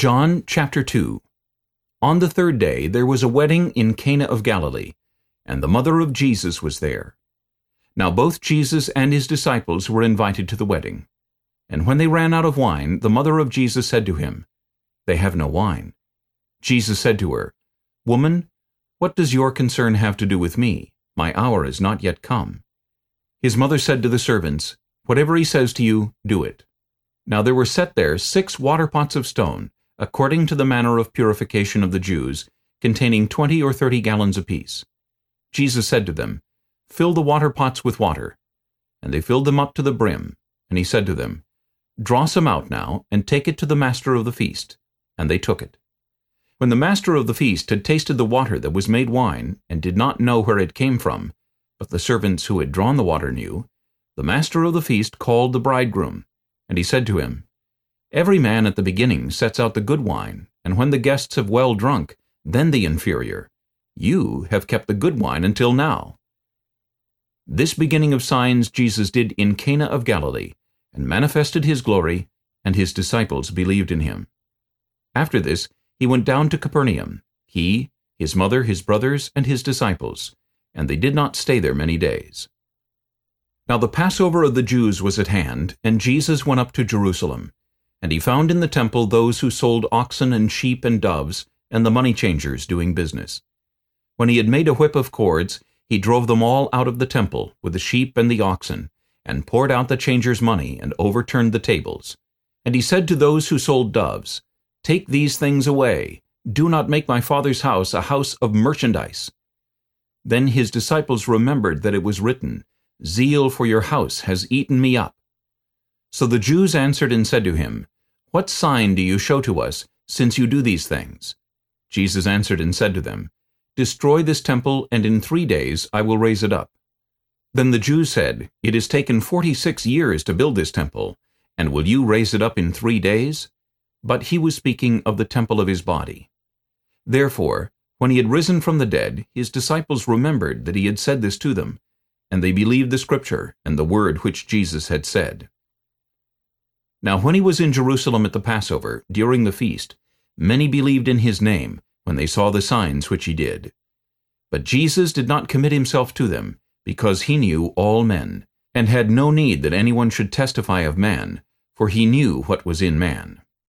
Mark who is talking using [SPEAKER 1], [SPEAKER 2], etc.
[SPEAKER 1] John chapter 2 On the third day there was a wedding in Cana of Galilee, and the mother of Jesus was there. Now both Jesus and his disciples were invited to the wedding. And when they ran out of wine, the mother of Jesus said to him, They have no wine. Jesus said to her, Woman, what does your concern have to do with me? My hour is not yet come. His mother said to the servants, Whatever he says to you, do it. Now there were set there six water pots of stone, according to the manner of purification of the Jews, containing twenty or thirty gallons apiece. Jesus said to them, Fill the water pots with water. And they filled them up to the brim. And he said to them, Draw some out now, and take it to the master of the feast. And they took it. When the master of the feast had tasted the water that was made wine, and did not know where it came from, but the servants who had drawn the water knew, the master of the feast called the bridegroom, and he said to him, Every man at the beginning sets out the good wine, and when the guests have well drunk, then the inferior. You have kept the good wine until now. This beginning of signs Jesus did in Cana of Galilee, and manifested his glory, and his disciples believed in him. After this, he went down to Capernaum, he, his mother, his brothers, and his disciples, and they did not stay there many days. Now the Passover of the Jews was at hand, and Jesus went up to Jerusalem. And he found in the temple those who sold oxen and sheep and doves, and the money changers doing business. When he had made a whip of cords, he drove them all out of the temple, with the sheep and the oxen, and poured out the changers' money, and overturned the tables. And he said to those who sold doves, Take these things away. Do not make my Father's house a house of merchandise. Then his disciples remembered that it was written, Zeal for your house has eaten me up. So the Jews answered and said to him, What sign do you show to us, since you do these things? Jesus answered and said to them, Destroy this temple, and in three days I will raise it up. Then the Jews said, It has taken forty-six years to build this temple, and will you raise it up in three days? But he was speaking of the temple of his body. Therefore, when he had risen from the dead, his disciples remembered that he had said this to them, and they believed the scripture and the word which Jesus had said. Now when he was in Jerusalem at the Passover, during the feast, many believed in his name, when they saw the signs which he did. But Jesus did not commit himself to them, because he knew all men, and had no need that anyone should testify of man, for he knew what was in man.